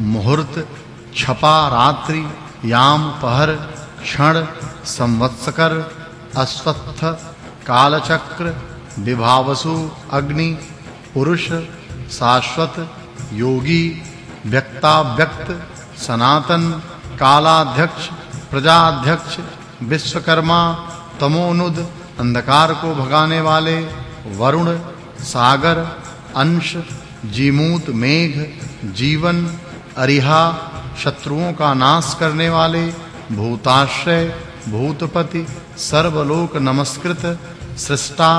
मुहूर्त, छपा रात्रि, याम पहर, क्षण, संवत्सकर, अश्वत्थ, कालचक्र, विभावसु, अग्नि, पुरुष, शाश्वत, योगी व्यक्ता व्यक्त सनातन, कालाध्यक्ष, प्रजाध्यक्ष, विश्वकर्मा, तमोनुद, अंधकार को भगाने वाले, वरुण, सागर, अंश, जीमूत, मेघ, जीवन अरिहा, शत्रुओं का नाश करने वाले, भूताश्रय, भूतपति, सर्वलोक नमस्कृत, सृष्टा,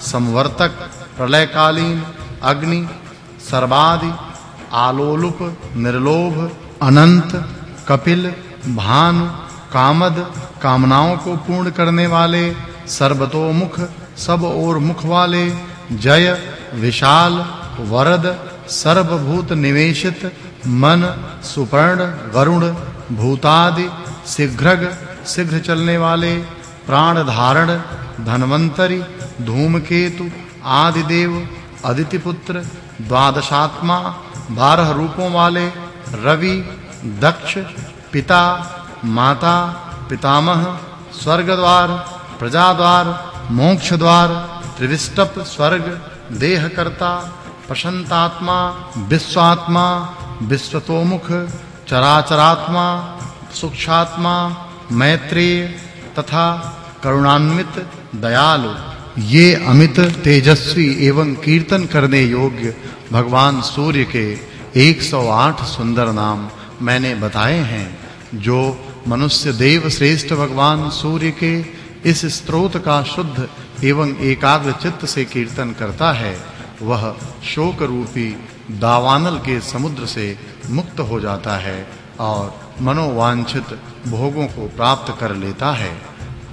संवर्तक, प्रलयकालीन, अग्नि, सर्वादि, आलोलुप, निर्लोभ, अनंत, कपिल, भानु, कामद, कामनाओं को पूर्ण करने वाले, सर्वतोमुख, सब और मुख वाले, जय, विशाल, वरद सर्वभूत निवेशित मन, सुपर्ण, वरुण, भूतादि शीघ्रग शीघ्र चलने वाले, प्राण धारण, धनवंतरी, धूमकेतु आदि देव अदिति पुत्र द्वादशात्मा, बारह रूपों वाले, रवि, दक्ष, पिता, माता, पितामह स्वर्ग द्वार प्रजा द्वार मोक्ष द्वार त्रिविष्टप, स्वर्ग, देहकर्ता प्रशंतात्मा विश्वात्मा, विश्वतोमुख, चराचरात्मा, सुक्षात्मा मैत्रेय तथा करुणान्वित दयालु। ये अमित, तेजस्वी एवं कीर्तन करने योग्य भगवान सूर्य के 108 सुंदर नाम मैंने बताए हैं, जो मनुष्य देव श्रेष्ठ भगवान सूर्य के इस स्तोत्र का शुद्ध एवं एकाग्र चित्त से कीर्तन करता है। वह शोक रूपी दावानल के समुद्र से मुक्त हो जाता है और मनोवांछित भोगों को प्राप्त कर लेता है।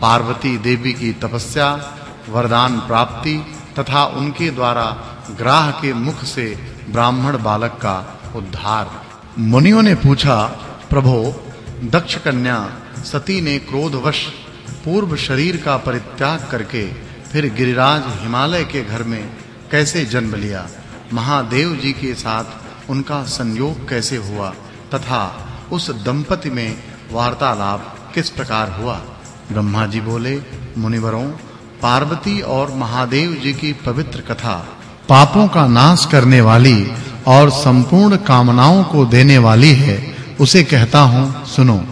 पार्वती देवी की तपस्या, वरदान प्राप्ति तथा उनके द्वारा ग्राह के मुख से ब्राह्मण बालक का उद्धार। मुनियों ने पूछा, प्रभो, दक्ष कन्या, सती ने क्रोधवश पूर्व शरीर का परित्याग करके फिर गिरिराज हिमालय के घर में कैसे जन्म लिया? महादेव जी के साथ उनका संयोग कैसे हुआ? तथा उस दंपति में वार्तालाप किस प्रकार हुआ? ब्रह्मा जी बोले, मुनिवरों, पार्वती और महादेव जी की पवित्र कथा, पापों का नाश करने वाली और संपूर्ण कामनाओं को देने वाली है, उसे कहता हूँ, सुनो।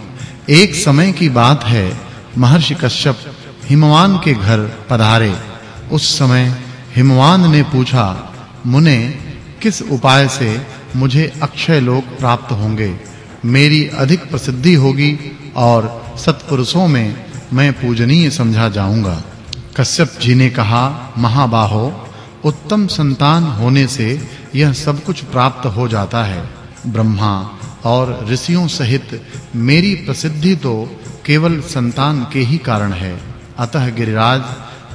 एक समय की बात है, महर्षि कश्यप हिमवान के घर पधारे। उस समय हिमवान ने पूछा, मुने, किस उपाय से मुझे अक्षय लोक प्राप्त होंगे? मेरी अधिक प्रसिद्धि होगी और सत्पुरुषों में मैं पूजनीय समझा जाऊँगा। कश्यप जी ने कहा, महाबाहो, उत्तम संतान होने से यह सब कुछ प्राप्त हो जाता है। ब्रह्मा और ऋषियों सहित मेरी प्रसिद्धि तो केवल संतान के ही कारण है। अतः गिरिराज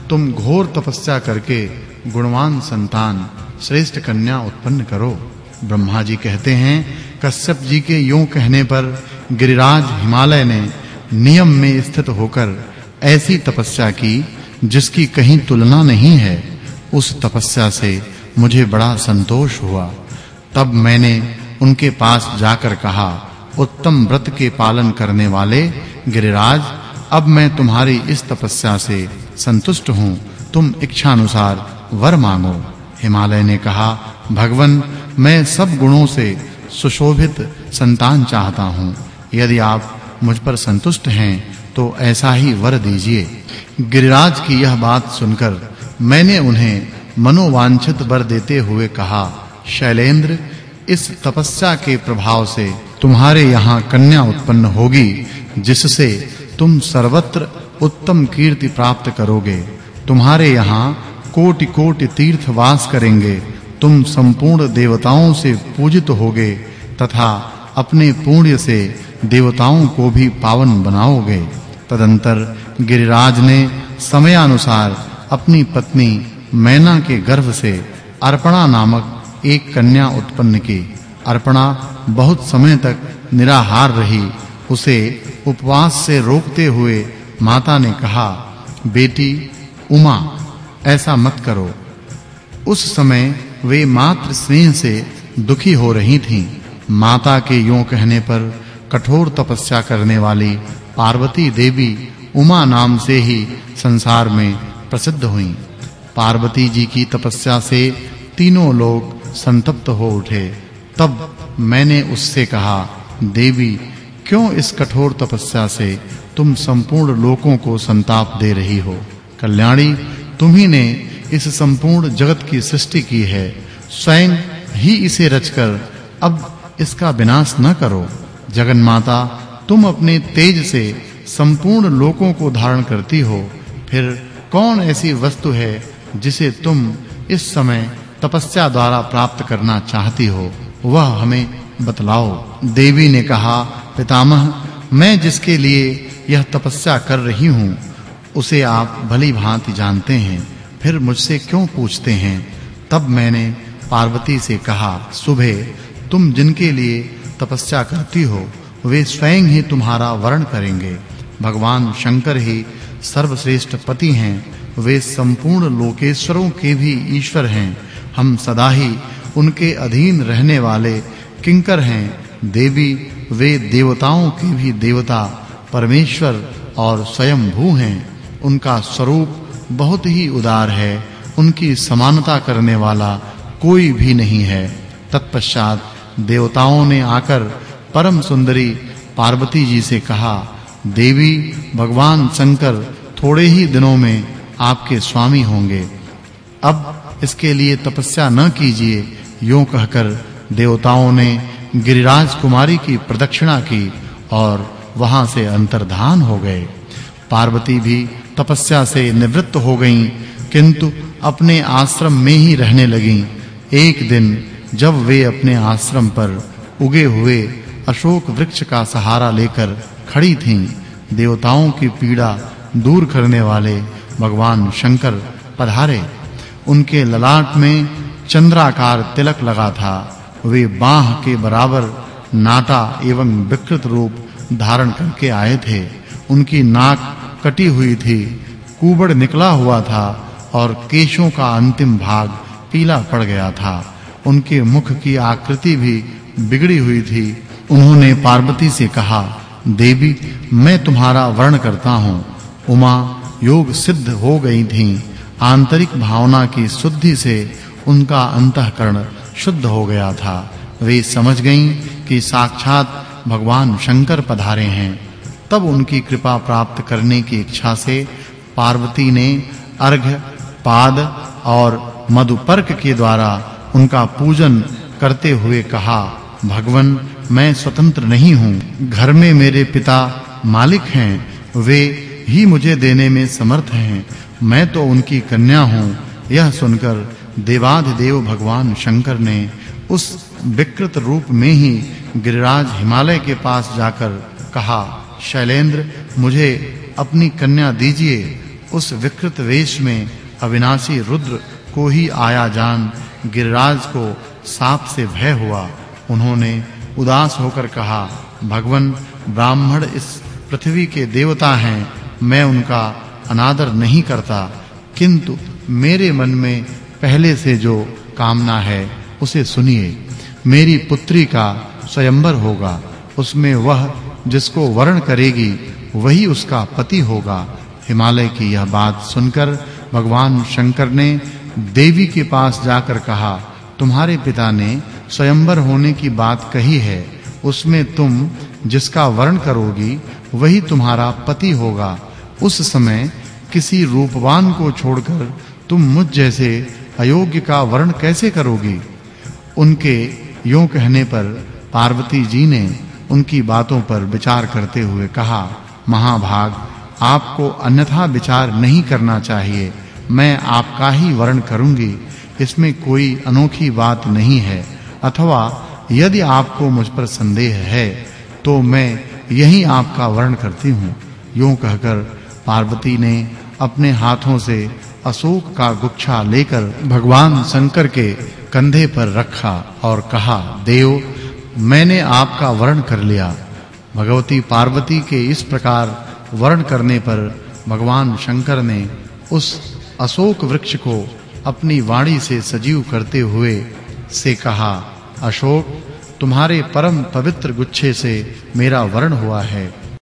तुम घोर तपस्या करके गुणवान संतान, श्रेष्ठ कन्या उत्पन्न करो। ब्रह्मा जी कहते हैं, कश्यप जी के यूँ कहने पर गिरिराज हिमालय ने नियम में स्थित होकर ऐसी तपस्या की, जिसकी कहीं तुलना नहीं है। उस तपस्या से मुझे बड़ा संतोष हुआ। तब मैंने उनके पास जाकर कहा, उत्तम व्रत के पालन करने वाले गिरिराज, अब मैं तुम्हारी इस तपस्या से संतुष्ट हूँ। तुम इच्छा अनुसार वर मांगो। हिमालय ने कहा, भगवन, मैं सब गुणों से सुशोभित संतान चाहता हूँ। यदि आप मुझ पर संतुष्ट हैं तो ऐसा ही वर दीजिए। गिरिराज की यह बात सुनकर मैंने उन्हें मनोवांछित वर देते हुए कहा, शैलेंद्र, इस तपस्या के प्रभाव से तुम्हारे यहाँ कन्या उत्पन्न होगी, जिससे तुम सर्वत्र उत्तम कीर्ति प्राप्त करोगे। तुम्हारे यहाँ कोटि-कोटि तीर्थ वास करेंगे। तुम संपूर्ण देवताओं से पूजित होगे तथा अपने पुण्य से देवताओं को भी पावन बनाओगे। तदंतर गिरिराज ने समयानुसार अपनी पत्नी मैना के गर्भ से अर्पणा नामक एक कन्या उत्पन्न की। अर्पणा बहुत समय तक निराहार रही। उसे उपवास से रोकते हुए माता ने कहा, बेटी, उमा, ऐसा मत करो। उस समय वे मात्र स्नेह से दुखी हो रही थीं। माता के यूँ कहने पर कठोर तपस्या करने वाली पार्वती देवी उमा नाम से ही संसार में प्रसिद्ध हुई। पार्वती जी की तपस्या से तीनों लोग संतप्त हो उठे। तब मैंने उससे कहा, देवी, क्यों इस कठोर तपस्या से तुम संपूर्ण लोकों को संताप दे रही हो। कल्याणी, तुम्ही ने इस संपूर्ण जगत की सृष्टि की है। स्वयं ही इसे रचकर अब इसका विनाश न करो। जगन माता तुम अपने तेज से संपूर्ण लोकों को धारण करती हो। फिर कौन ऐसी वस्तु है जिसे तुम इस समय तपस्या द्वारा प्राप्त करना चाहती हो? वह हमें बतलाओ। देवी ने कहा, पितामह, मैं जिसके लिए यह तपस्या कर रही हूँ, उसे आप भली भांति जानते हैं, फिर मुझसे क्यों पूछते हैं? तब मैंने पार्वती से कहा सुबह तुम जिनके लिए तपस्या करती हो, वे स्वयं ही तुम्हारा वर्ण करेंगे। भगवान शंकर ही सर्वश्रेष्ठ पति हैं, वे संपूर्ण लोकेश्वरों के भी ईश्वर हैं। हम सदा ही उनके अधीन रहने वाले किंकर हैं, देवी, वे देवताओं के भी देवता परमेश्वर और स्वयं भू हैं। उनका स्वरूप बहुत ही उदार है। उनकी समानता करने वाला कोई भी नहीं है। तत्पश्चात देवताओं ने आकर परम सुंदरी पार्वती जी से कहा, देवी, भगवान शंकर थोड़े ही दिनों में आपके स्वामी होंगे। अब इसके लिए तपस्या न कीजिए। यूँ कहकर देवताओं ने गिरिराज कुमारी की प्रदक्षिणा की और वहाँ से अंतर्धान हो गए। पार्वती भी तपस्या से निवृत्त हो गईं, किंतु अपने आश्रम में ही रहने लगीं। एक दिन जब वे अपने आश्रम पर उगे हुए अशोक वृक्ष का सहारा लेकर खड़ी थीं, देवताओं की पीड़ा दूर करने वाले भगवान शंकर पधारे। उनके ललाट में चंद्राकार तिलक लगा था। वे बाह के बराबर नाटा एवं विकृत रूप धारण करके आए थे। उनकी नाक कटी हुई थी, कुबड़ निकला हुआ था और केशों का अंतिम भाग पीला पड़ गया था। उनके मुख की आकृति भी बिगड़ी हुई थी। उन्होंने पार्वती से कहा, देवी, मैं तुम्हारा वर्ण करता हूँ। उमा, योग सिद्ध हो गई थी। आंतरिक भावना की शुद्धि से उनका अंतःकरण शुद्ध हो गया था। वे समझ गईं कि साक्षात भगवान शंकर पधारे हैं, तब उनकी कृपा प्राप्त करने की इच्छा से पार्वती ने अर्घ, पाद और मधुपर्क के द्वारा उनका पूजन करते हुए कहा, भगवन, मैं स्वतंत्र नहीं हूँ। घर में मेरे पिता मालिक हैं, वे ही मुझे देने में समर्थ हैं। मैं तो उनकी कन्या हूँ। यह सुनकर देवाधिदेव भगवान शंकर ने उस विकृत रूप में ही गिरिराज हिमालय के पास जाकर कहा, शैलेंद्र, मुझे अपनी कन्या दीजिए। उस विकृत वेश में अविनाशी रुद्र को ही आया जान। गिरिराज को सांप से भय हुआ। उन्होंने उदास होकर कहा, भगवन, ब्राह्मण इस पृथ्वी के देवता हैं। मैं उनका अनादर नहीं करता। किंतु मेरे मन में पहले से जो कामना है, उसे सुनिए। मेरी पुत्री का स्वयंवर होगा। उसमें वह जिसको वर्ण करेगी, वही उसका पति होगा। हिमालय की यह बात सुनकर भगवान शंकर ने देवी के पास जाकर कहा, तुम्हारे पिता ने स्वयंवर होने की बात कही है। उसमें तुम जिसका वर्ण करोगी, वही तुम्हारा पति होगा। उस समय किसी रूपवान को छोड़कर तुम मुझ जैसे अयोग्य का वर्ण कैसे करोगी? उनके यों कहने पर पार्वती जी ने उनकी बातों पर विचार करते हुए कहा, महाभाग, आपको अन्यथा विचार नहीं करना चाहिए। मैं आपका ही वर्ण करूँगी। इसमें कोई अनोखी बात नहीं है। अथवा यदि आपको मुझ पर संदेह है तो मैं यही आपका वर्ण करती हूँ। यूँ कहकर पार्वती ने अपने हाथों से अशोक का गुच्छा लेकर भगवान शंकर के कंधे पर रखा और कहा, देव, मैंने आपका वर्ण कर लिया। भगवती पार्वती के इस प्रकार वर्ण करने पर भगवान शंकर ने उस अशोक वृक्ष को अपनी वाणी से सजीव करते हुए से कहा, अशोक, तुम्हारे परम पवित्र गुच्छे से मेरा वर्ण हुआ है।